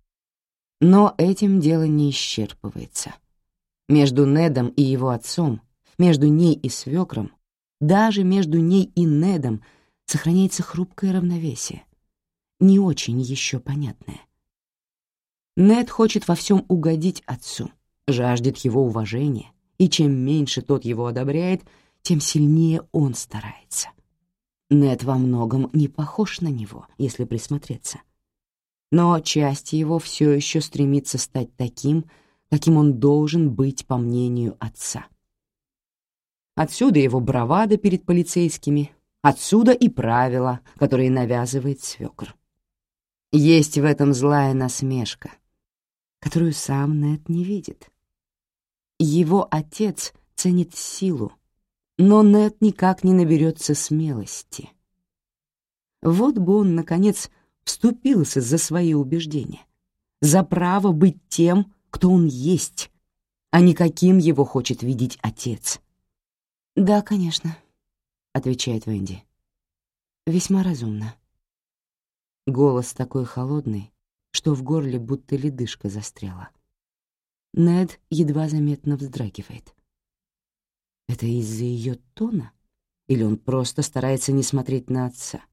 Но этим дело не исчерпывается. Между Недом и его отцом, между ней и свекром, даже между ней и Недом сохраняется хрупкое равновесие, не очень еще понятное. Нед хочет во всем угодить отцу, жаждет его уважения, и чем меньше тот его одобряет, тем сильнее он старается. Нед во многом не похож на него, если присмотреться. Но часть его все еще стремится стать таким, каким он должен быть по мнению отца. Отсюда его бравада перед полицейскими, отсюда и правила, которые навязывает свекр. Есть в этом злая насмешка, которую сам Нед не видит. Его отец ценит силу, но Нед никак не наберется смелости. Вот бы он, наконец, вступился за свои убеждения, за право быть тем, кто он есть, а не каким его хочет видеть отец. «Да, конечно», — отвечает Венди. «Весьма разумно». Голос такой холодный, что в горле будто ледышка застряла. Нед едва заметно вздрагивает. Это из-за ее тона? Или он просто старается не смотреть на отца?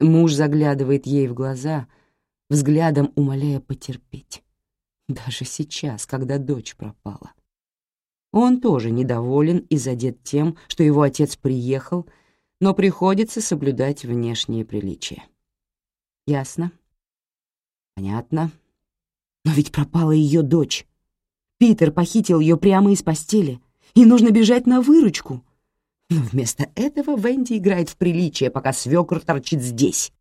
Муж заглядывает ей в глаза, взглядом умоляя потерпеть. Даже сейчас, когда дочь пропала. Он тоже недоволен и задет тем, что его отец приехал, но приходится соблюдать внешние приличия. Ясно? Понятно. Но ведь пропала ее дочь. Питер похитил ее прямо из постели, и нужно бежать на выручку. Но вместо этого Венди играет в приличие, пока свекр торчит здесь.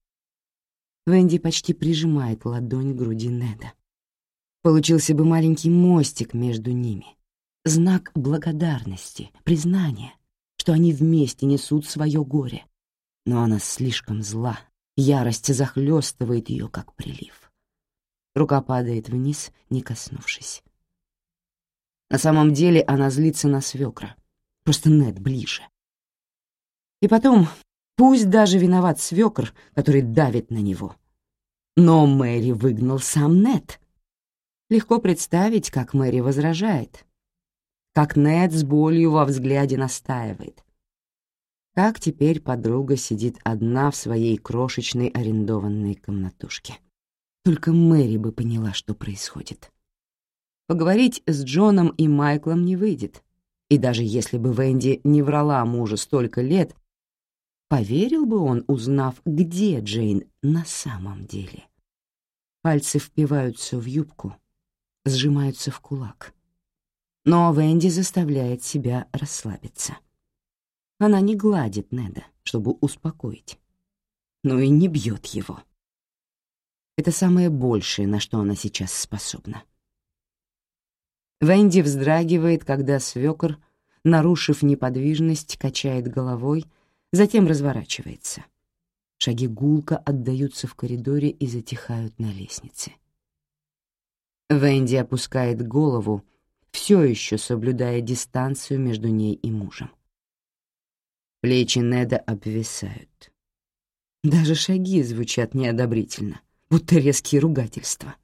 Венди почти прижимает ладонь к груди Неда. Получился бы маленький мостик между ними. Знак благодарности, признания, что они вместе несут свое горе. Но она слишком зла, ярость захлестывает ее, как прилив. Рука падает вниз, не коснувшись. На самом деле она злится на свекра. Просто Нед ближе. И потом, пусть даже виноват свекр, который давит на него. Но Мэри выгнал сам Нед. Легко представить, как Мэри возражает, как Нед с болью во взгляде настаивает. Как теперь подруга сидит одна в своей крошечной арендованной комнатушке. Только Мэри бы поняла, что происходит. Поговорить с Джоном и Майклом не выйдет. И даже если бы Венди не врала мужу столько лет, поверил бы он, узнав, где Джейн на самом деле. Пальцы впиваются в юбку, сжимаются в кулак. Но Венди заставляет себя расслабиться. Она не гладит Неда, чтобы успокоить, но и не бьет его. Это самое большее, на что она сейчас способна. Венди вздрагивает, когда свекор, нарушив неподвижность, качает головой, затем разворачивается. Шаги гулко отдаются в коридоре и затихают на лестнице. Венди опускает голову, все еще соблюдая дистанцию между ней и мужем. Плечи Неда обвисают. Даже шаги звучат неодобрительно, будто резкие ругательства.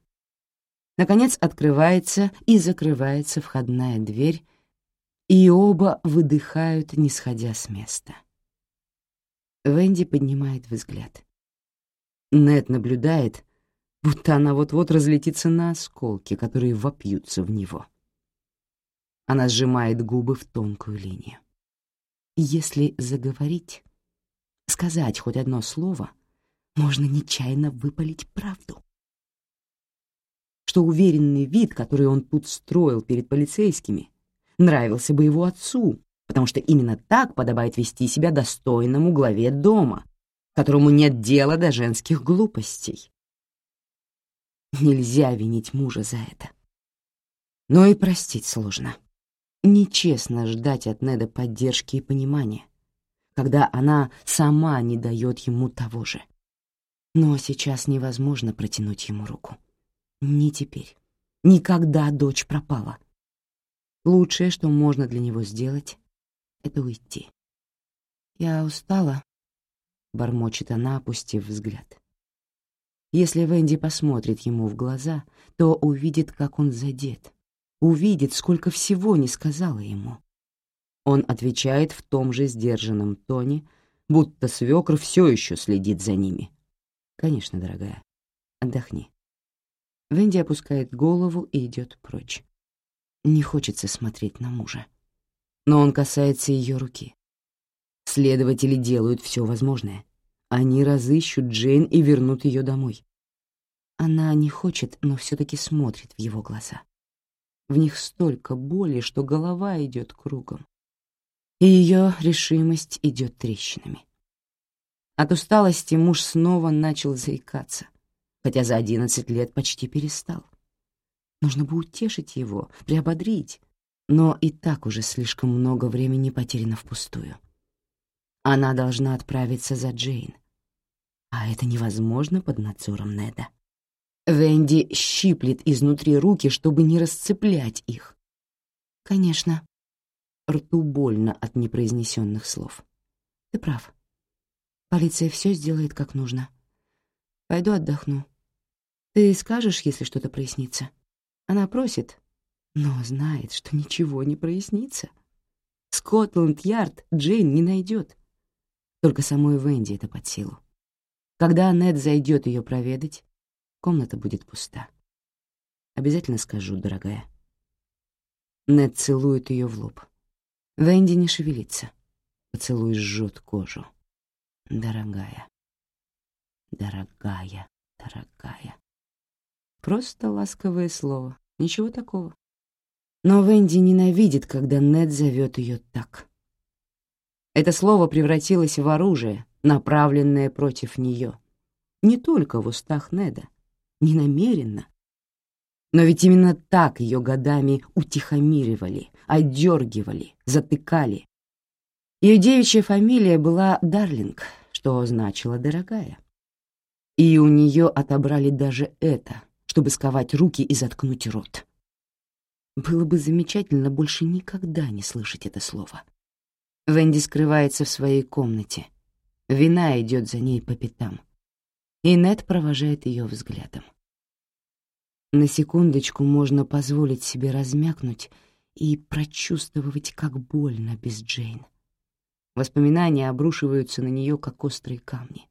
Наконец открывается и закрывается входная дверь, и оба выдыхают, не сходя с места. Венди поднимает взгляд. Нед наблюдает, будто она вот-вот разлетится на осколки, которые вопьются в него. Она сжимает губы в тонкую линию. Если заговорить, сказать хоть одно слово, можно нечаянно выпалить правду. Что уверенный вид, который он тут строил перед полицейскими, нравился бы его отцу, потому что именно так подобает вести себя достойному главе дома, которому нет дела до женских глупостей. Нельзя винить мужа за это. Но и простить сложно. Нечестно ждать от Неда поддержки и понимания, когда она сама не дает ему того же. Но сейчас невозможно протянуть ему руку. Не теперь. Никогда дочь пропала. Лучшее, что можно для него сделать, — это уйти. «Я устала», — бормочет она, опустив взгляд. Если Венди посмотрит ему в глаза, то увидит, как он задет, увидит, сколько всего не сказала ему. Он отвечает в том же сдержанном тоне, будто свекр все еще следит за ними. «Конечно, дорогая, отдохни». Венди опускает голову и идет прочь. Не хочется смотреть на мужа. Но он касается ее руки. Следователи делают все возможное. Они разыщут Джейн и вернут ее домой. Она не хочет, но все-таки смотрит в его глаза. В них столько боли, что голова идет кругом. И ее решимость идет трещинами. От усталости муж снова начал заикаться, хотя за одиннадцать лет почти перестал. Нужно бы утешить его, приободрить, но и так уже слишком много времени потеряно впустую. Она должна отправиться за Джейн, а это невозможно под надзором Неда. Венди щиплет изнутри руки, чтобы не расцеплять их. «Конечно». Рту больно от непроизнесенных слов. «Ты прав. Полиция все сделает как нужно. Пойду отдохну. Ты скажешь, если что-то прояснится?» Она просит, но знает, что ничего не прояснится. Скотланд-Ярд Джейн не найдет. Только самой Венди это под силу. Когда Нед зайдет ее проведать, комната будет пуста. Обязательно скажу, дорогая. Нед целует ее в лоб. Венди не шевелится. Поцелуй жжет кожу. Дорогая, дорогая, дорогая. Просто ласковое слово, ничего такого. Но Венди ненавидит, когда Нед зовет ее так. Это слово превратилось в оружие, направленное против нее. Не только в устах Неда, не намеренно. Но ведь именно так ее годами утихомиривали, отдергивали, затыкали. Ее девичья фамилия была Дарлинг, что значило «дорогая». И у нее отобрали даже это, чтобы сковать руки и заткнуть рот. Было бы замечательно больше никогда не слышать это слово. Венди скрывается в своей комнате. Вина идет за ней по пятам. И Нед провожает ее взглядом. На секундочку можно позволить себе размякнуть и прочувствовать, как больно без Джейн. Воспоминания обрушиваются на нее, как острые камни.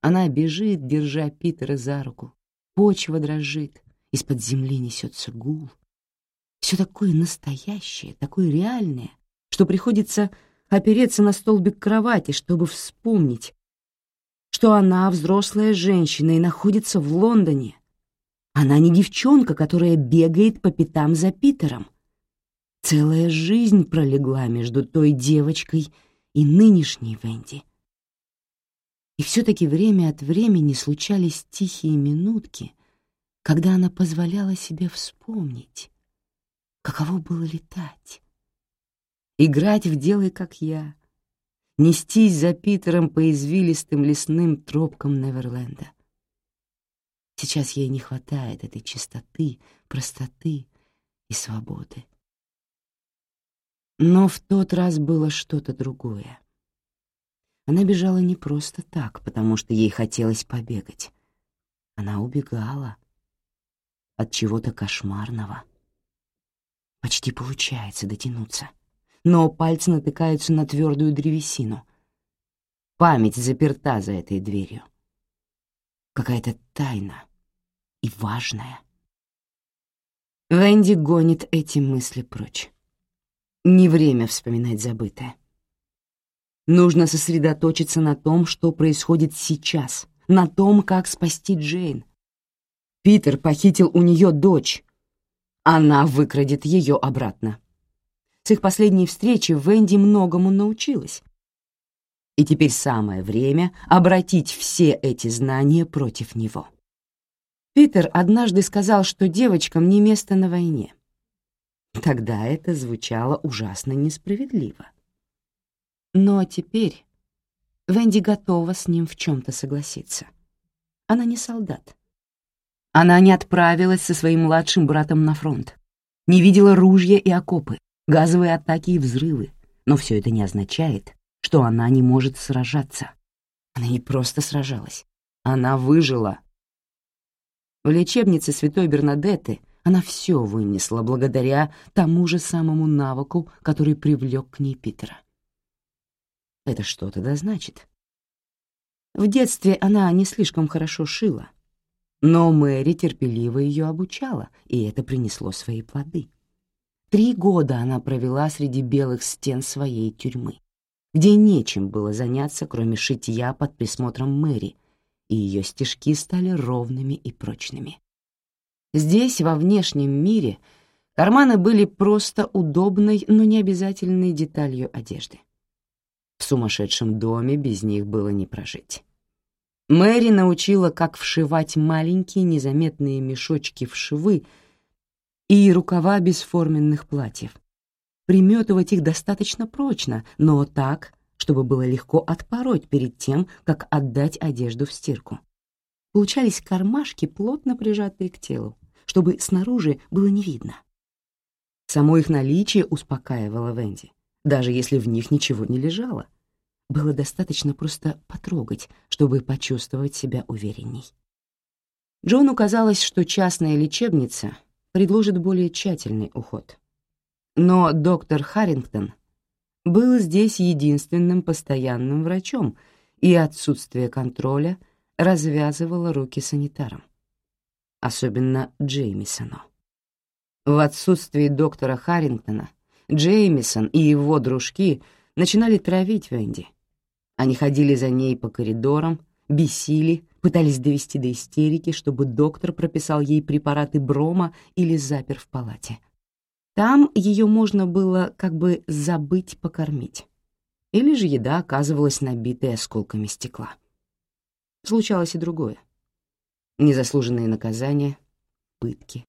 Она бежит, держа Питера за руку, Почва дрожит, из-под земли несется гул. Все такое настоящее, такое реальное, что приходится опереться на столбик кровати, чтобы вспомнить, что она взрослая женщина и находится в Лондоне. Она не девчонка, которая бегает по пятам за Питером. Целая жизнь пролегла между той девочкой и нынешней Венди. И все-таки время от времени случались тихие минутки, когда она позволяла себе вспомнить, каково было летать, играть в «Делай, как я», нестись за Питером по извилистым лесным тропкам Неверленда. Сейчас ей не хватает этой чистоты, простоты и свободы. Но в тот раз было что-то другое. Она бежала не просто так, потому что ей хотелось побегать. Она убегала от чего-то кошмарного. Почти получается дотянуться, но пальцы натыкаются на твердую древесину. Память заперта за этой дверью. Какая-то тайна и важная. Венди гонит эти мысли прочь. Не время вспоминать забытое. Нужно сосредоточиться на том, что происходит сейчас, на том, как спасти Джейн. Питер похитил у нее дочь. Она выкрадет ее обратно. С их последней встречи Венди многому научилась. И теперь самое время обратить все эти знания против него. Питер однажды сказал, что девочкам не место на войне. Тогда это звучало ужасно несправедливо. Но теперь Венди готова с ним в чем-то согласиться. Она не солдат. Она не отправилась со своим младшим братом на фронт, не видела ружья и окопы, газовые атаки и взрывы, но все это не означает, что она не может сражаться. Она не просто сражалась, она выжила. В лечебнице святой Бернадетты она все вынесла благодаря тому же самому навыку, который привлек к ней Питера. Это что тогда значит? В детстве она не слишком хорошо шила, но Мэри терпеливо ее обучала, и это принесло свои плоды. Три года она провела среди белых стен своей тюрьмы, где нечем было заняться, кроме шитья под присмотром Мэри, и ее стежки стали ровными и прочными. Здесь, во внешнем мире, карманы были просто удобной, но не обязательной деталью одежды. В сумасшедшем доме без них было не прожить. Мэри научила, как вшивать маленькие незаметные мешочки в швы и рукава бесформенных платьев, приметывать их достаточно прочно, но так, чтобы было легко отпороть перед тем, как отдать одежду в стирку. Получались кармашки, плотно прижатые к телу, чтобы снаружи было не видно. Само их наличие успокаивало Венди, даже если в них ничего не лежало. Было достаточно просто потрогать, чтобы почувствовать себя уверенней. Джону казалось, что частная лечебница предложит более тщательный уход. Но доктор Харрингтон был здесь единственным постоянным врачом, и отсутствие контроля развязывало руки санитарам, особенно Джеймисону. В отсутствии доктора Харрингтона Джеймисон и его дружки начинали травить Венди. Они ходили за ней по коридорам, бесили, пытались довести до истерики, чтобы доктор прописал ей препараты брома или запер в палате. Там ее можно было как бы забыть покормить. Или же еда оказывалась набитой осколками стекла. Случалось и другое. Незаслуженные наказания, пытки.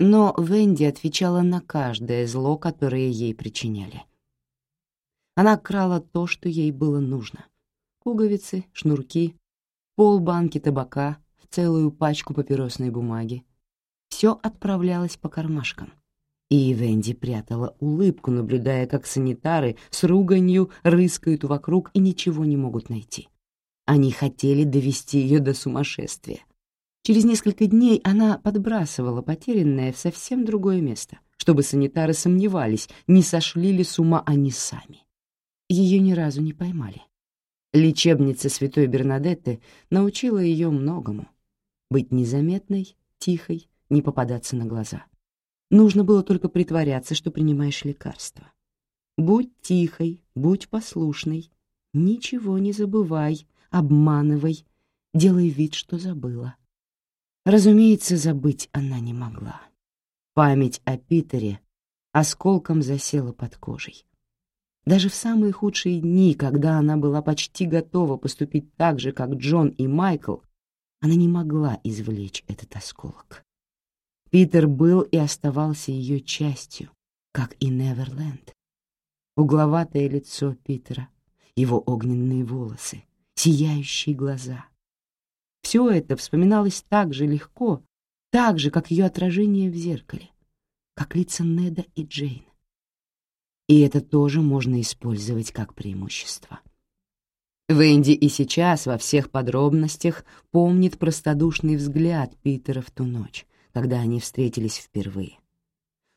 Но Венди отвечала на каждое зло, которое ей причиняли. Она крала то, что ей было нужно. Пуговицы, шнурки, полбанки табака, целую пачку папиросной бумаги. Все отправлялось по кармашкам. И Венди прятала улыбку, наблюдая, как санитары с руганью рыскают вокруг и ничего не могут найти. Они хотели довести ее до сумасшествия. Через несколько дней она подбрасывала потерянное в совсем другое место, чтобы санитары сомневались, не сошли ли с ума они сами ее ни разу не поймали. Лечебница святой Бернадетты научила ее многому. Быть незаметной, тихой, не попадаться на глаза. Нужно было только притворяться, что принимаешь лекарства. Будь тихой, будь послушной, ничего не забывай, обманывай, делай вид, что забыла. Разумеется, забыть она не могла. Память о Питере осколком засела под кожей. Даже в самые худшие дни, когда она была почти готова поступить так же, как Джон и Майкл, она не могла извлечь этот осколок. Питер был и оставался ее частью, как и Неверленд. Угловатое лицо Питера, его огненные волосы, сияющие глаза. Все это вспоминалось так же легко, так же, как ее отражение в зеркале, как лица Неда и Джейн. И это тоже можно использовать как преимущество. Венди и сейчас во всех подробностях помнит простодушный взгляд Питера в ту ночь, когда они встретились впервые.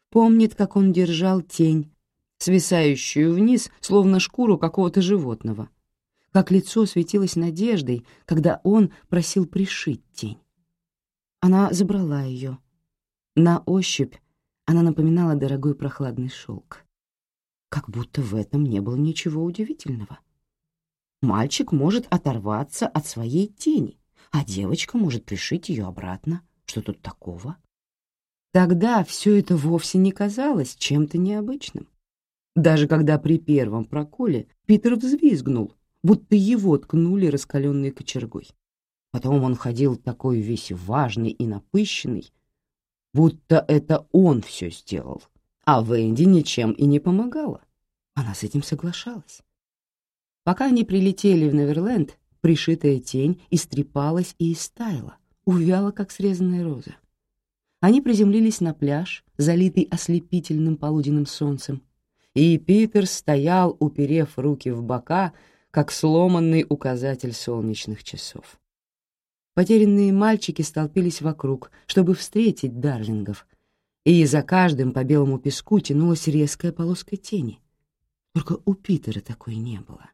Помнит, как он держал тень, свисающую вниз, словно шкуру какого-то животного, как лицо светилось надеждой, когда он просил пришить тень. Она забрала ее. На ощупь она напоминала дорогой прохладный шелк как будто в этом не было ничего удивительного. Мальчик может оторваться от своей тени, а девочка может пришить ее обратно. Что тут такого? Тогда все это вовсе не казалось чем-то необычным. Даже когда при первом проколе Питер взвизгнул, будто его ткнули раскаленной кочергой. Потом он ходил такой весь важный и напыщенный, будто это он все сделал, а Венди ничем и не помогала. Она с этим соглашалась. Пока они прилетели в Неверленд, пришитая тень истрепалась и истаяла, увяла, как срезанная роза. Они приземлились на пляж, залитый ослепительным полуденным солнцем, и Питер стоял, уперев руки в бока, как сломанный указатель солнечных часов. Потерянные мальчики столпились вокруг, чтобы встретить дарлингов, и за каждым по белому песку тянулась резкая полоска тени. Только у Питера такой не было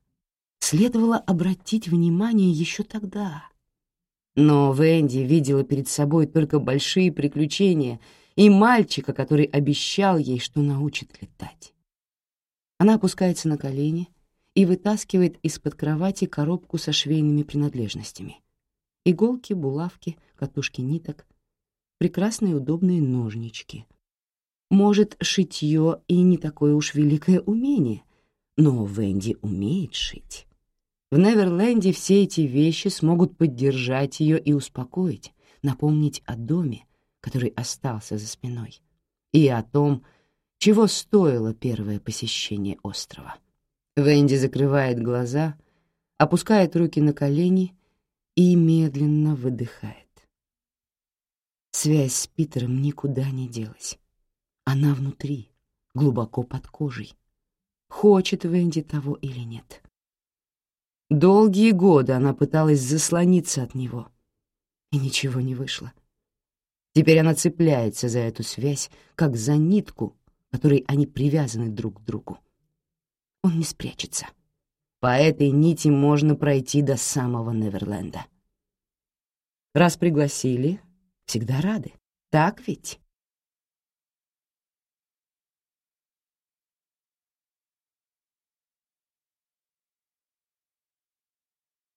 следовало обратить внимание еще тогда. Но Венди видела перед собой только большие приключения и мальчика, который обещал ей, что научит летать. Она опускается на колени и вытаскивает из-под кровати коробку со швейными принадлежностями. Иголки, булавки, катушки ниток, прекрасные удобные ножнички. Может, шитье и не такое уж великое умение, но Венди умеет шить. В Неверленде все эти вещи смогут поддержать ее и успокоить, напомнить о доме, который остался за спиной, и о том, чего стоило первое посещение острова. Венди закрывает глаза, опускает руки на колени и медленно выдыхает. Связь с Питером никуда не делась. Она внутри, глубоко под кожей. Хочет Венди того или нет. Долгие годы она пыталась заслониться от него, и ничего не вышло. Теперь она цепляется за эту связь, как за нитку, которой они привязаны друг к другу. Он не спрячется. По этой нити можно пройти до самого Неверленда. Раз пригласили, всегда рады. Так ведь?